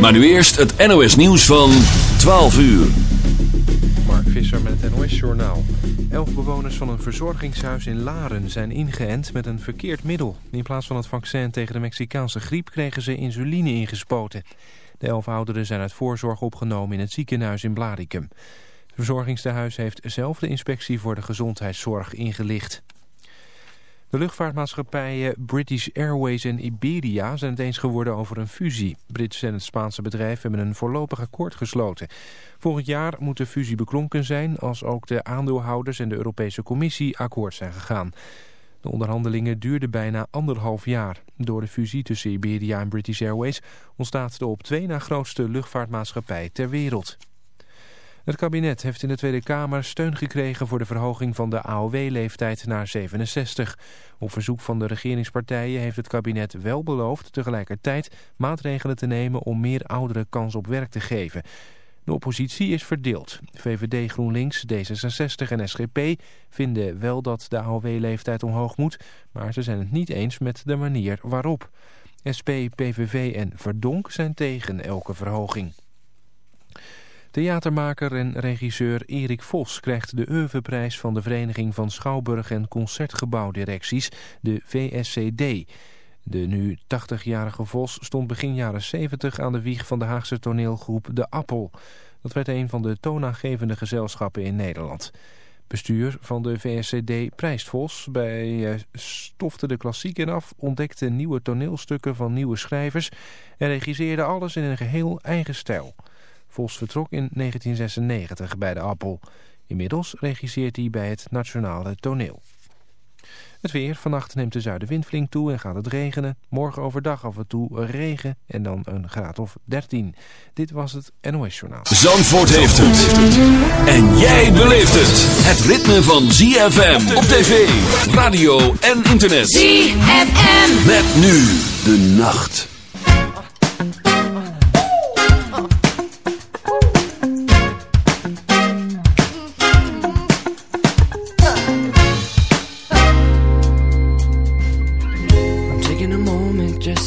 Maar nu eerst het NOS nieuws van 12 uur. Mark Visser met het NOS Journaal. Elf bewoners van een verzorgingshuis in Laren zijn ingeënt met een verkeerd middel. In plaats van het vaccin tegen de Mexicaanse griep kregen ze insuline ingespoten. De elf ouderen zijn uit voorzorg opgenomen in het ziekenhuis in Blaricum. Het verzorgingstehuis heeft zelf de inspectie voor de gezondheidszorg ingelicht. De luchtvaartmaatschappijen British Airways en Iberia zijn het eens geworden over een fusie. Brits en het Spaanse bedrijf hebben een voorlopig akkoord gesloten. Volgend jaar moet de fusie beklonken zijn als ook de aandeelhouders en de Europese Commissie akkoord zijn gegaan. De onderhandelingen duurden bijna anderhalf jaar. Door de fusie tussen Iberia en British Airways ontstaat de op twee na grootste luchtvaartmaatschappij ter wereld. Het kabinet heeft in de Tweede Kamer steun gekregen voor de verhoging van de AOW-leeftijd naar 67. Op verzoek van de regeringspartijen heeft het kabinet wel beloofd tegelijkertijd maatregelen te nemen om meer ouderen kans op werk te geven. De oppositie is verdeeld. VVD, GroenLinks, D66 en SGP vinden wel dat de AOW-leeftijd omhoog moet, maar ze zijn het niet eens met de manier waarop. SP, PVV en Verdonk zijn tegen elke verhoging. Theatermaker en regisseur Erik Vos krijgt de Oeuvreprijs van de Vereniging van Schouwburg- en Concertgebouwdirecties, de VSCD. De nu 80-jarige Vos stond begin jaren 70 aan de wieg van de Haagse toneelgroep De Appel. Dat werd een van de toonaangevende gezelschappen in Nederland. Bestuur van de VSCD prijst Vos. Bij stofte de klassieken af, ontdekte nieuwe toneelstukken van nieuwe schrijvers... en regisseerde alles in een geheel eigen stijl. Vos vertrok in 1996 bij de Appel. Inmiddels regisseert hij bij het Nationale Toneel. Het weer. Vannacht neemt de zuidenwind flink toe en gaat het regenen. Morgen overdag af en toe regen en dan een graad of 13. Dit was het NOS Journaal. Zandvoort heeft het. En jij beleeft het. Het ritme van ZFM op tv, radio en internet. ZFM. Met nu de nacht.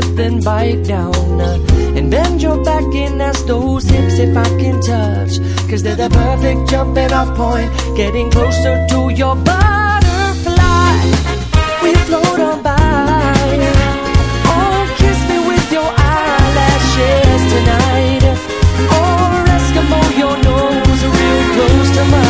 bottom lip, then bite down. Uh, and bend your back and ask those hips if I can touch. Cause they're the perfect jumping off point. Getting closer to your butterfly. We float on by. Oh, kiss me with your eyelashes tonight. Or Eskimo, your nose real close to mine.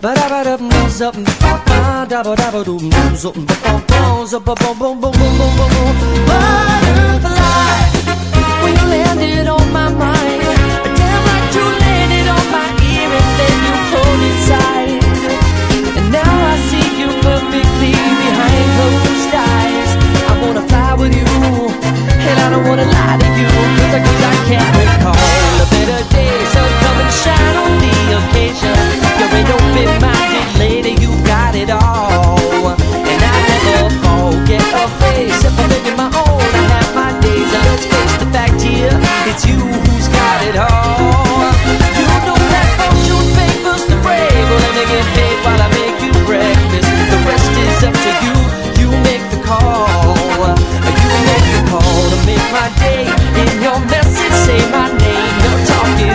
da ba, ba ba ba da ba. Zabba-dabba, ba-dabba-dum, zup, ba-ba, dabba-dabba-dum, zup, ba-ba-ba, zup-ba-bum-bum-bum-bum-bum-bum. Butterfly, when you landed on my mind, damn like you landed on my ear and then you pulled inside. And now I see you perfectly behind closed eyes. I wanna fly with you, and I don't wanna lie to you, cause I, cause I can't recall a better day. So come and shine on the occasion.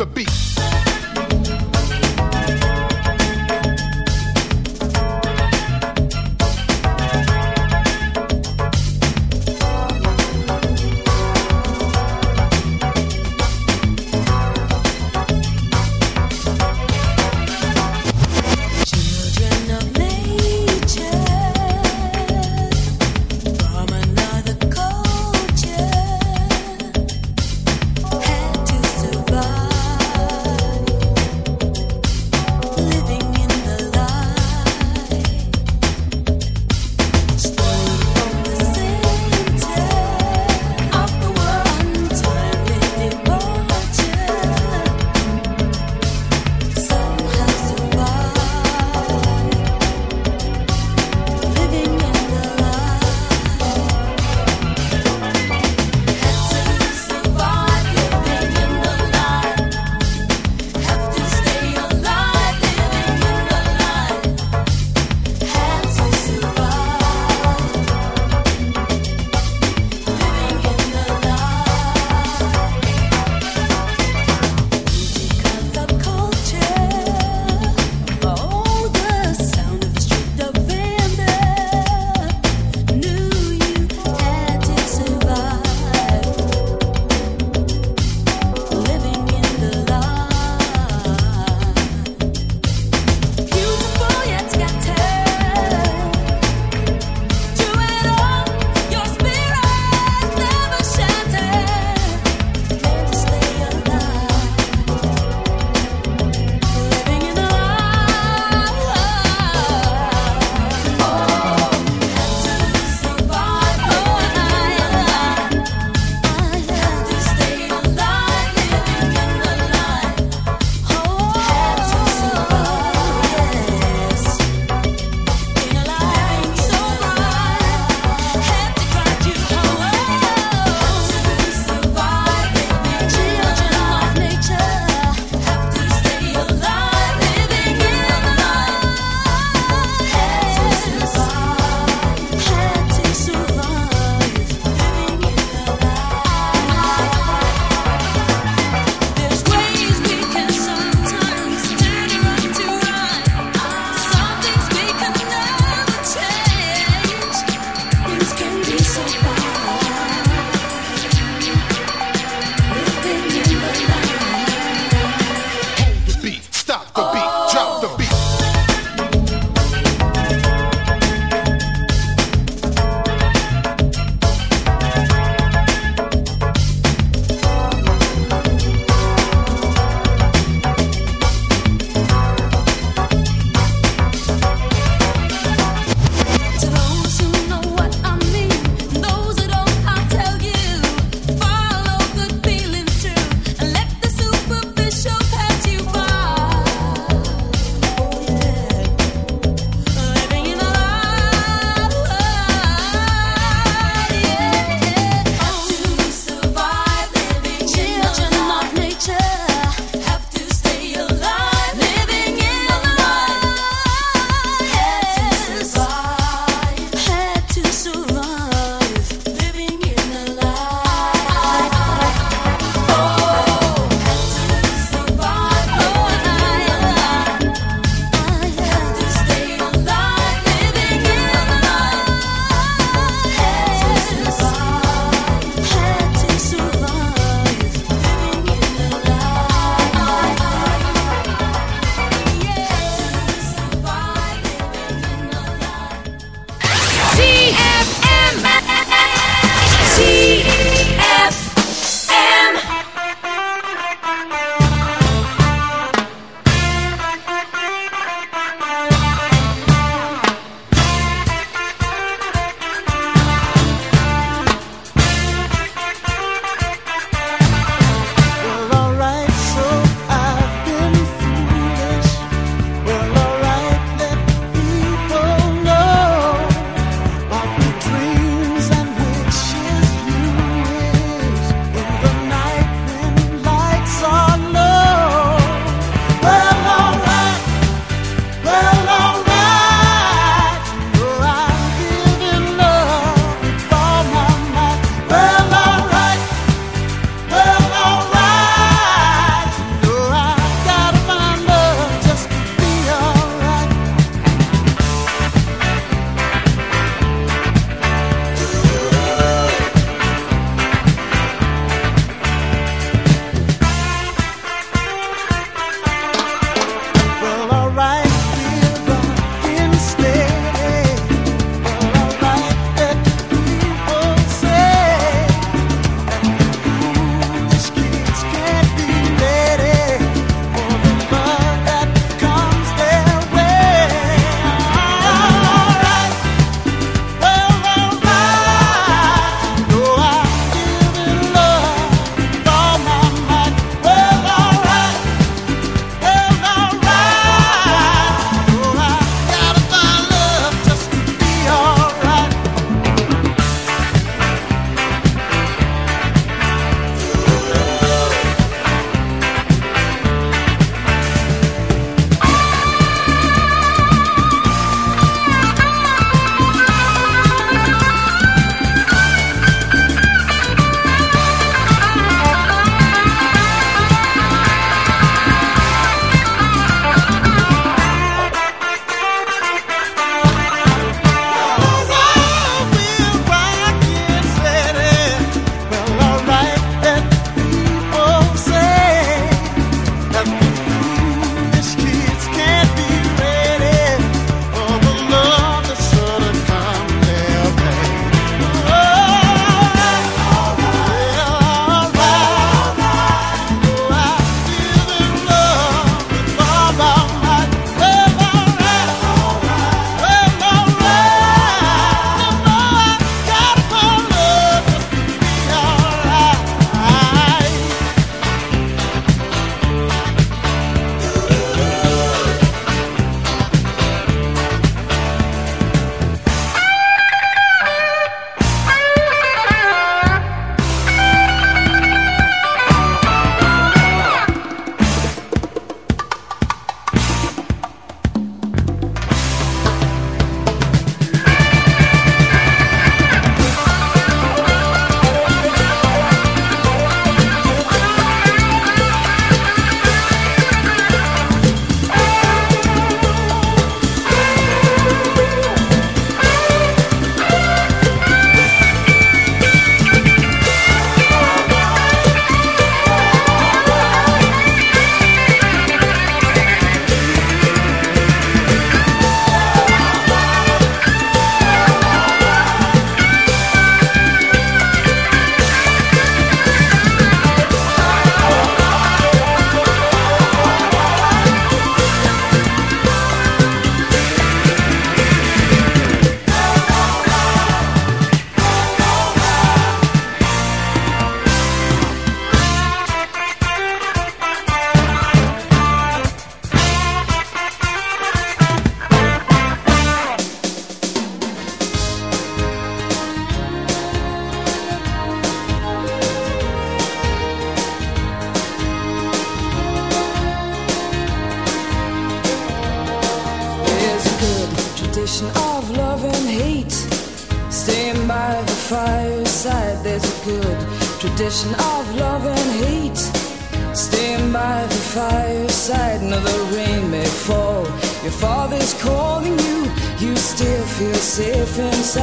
the beat.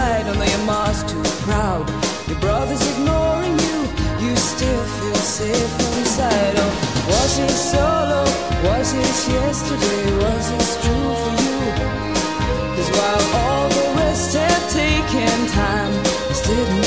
Inside. Only your mom's too proud. Your brother's ignoring you, you still feel safe inside. Oh, was it solo? Was it yesterday? Was it true for you? Cause while all the rest have taken time, this didn't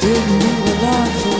didn't you.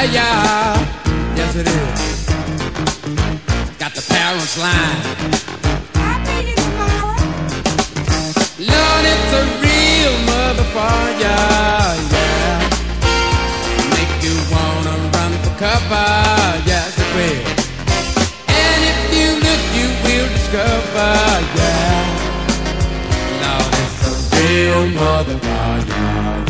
Up higher. Yes, it is. Got the parents lying. Lord, it's a real motherfucker. Yeah. Make you wanna run for cover. Yes, it will. And if you look, you will discover. Yeah. Lord, it's a real motherfucker. Oh!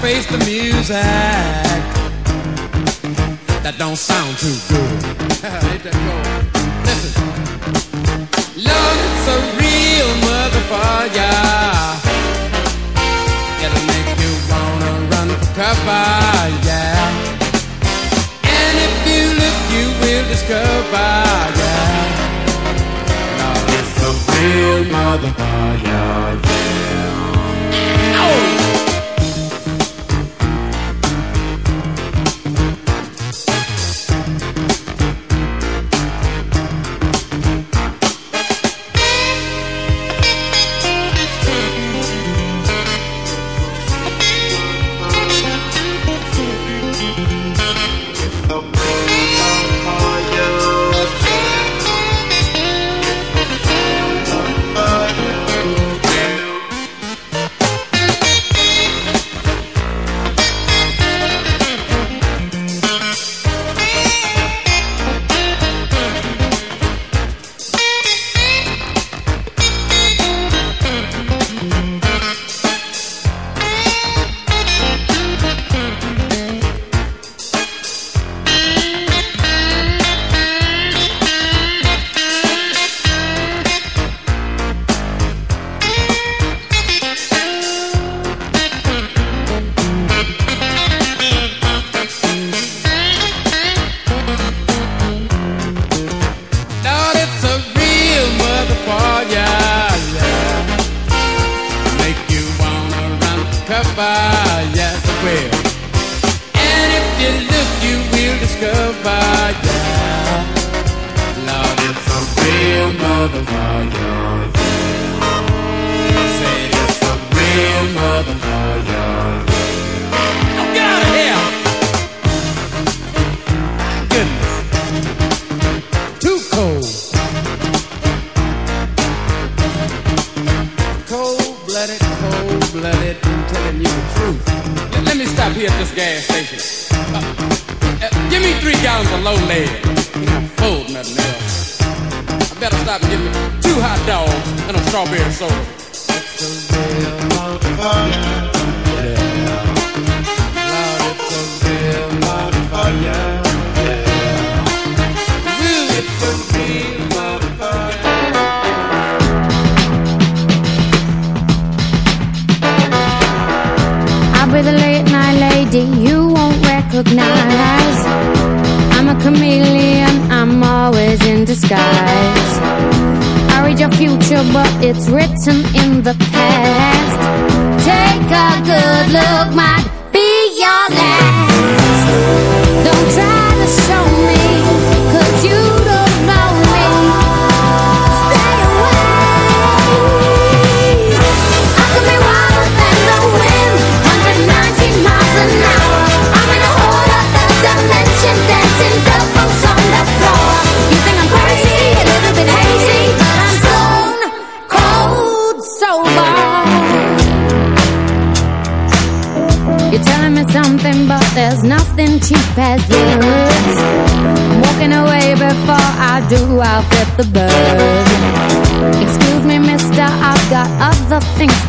face the music that don't sound too good. Ain't that cold? Listen, love it's a real motherfucker. It'll make you wanna run for cover, yeah. And if you look, you will discover, yeah. Love is a real motherfucker, yeah. Oh! It's written in the past.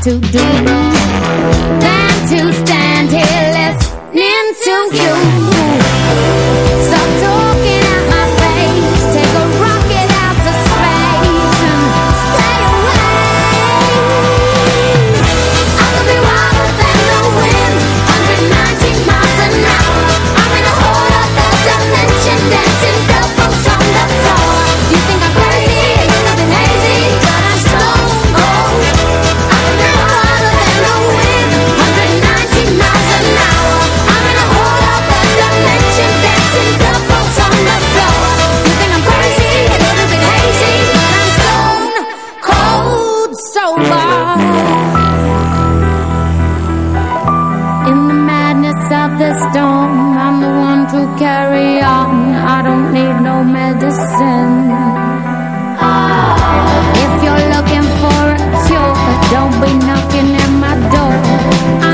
to do. the storm. I'm the one to carry on. I don't need no medicine. If you're looking for a cure, don't be knocking at my door.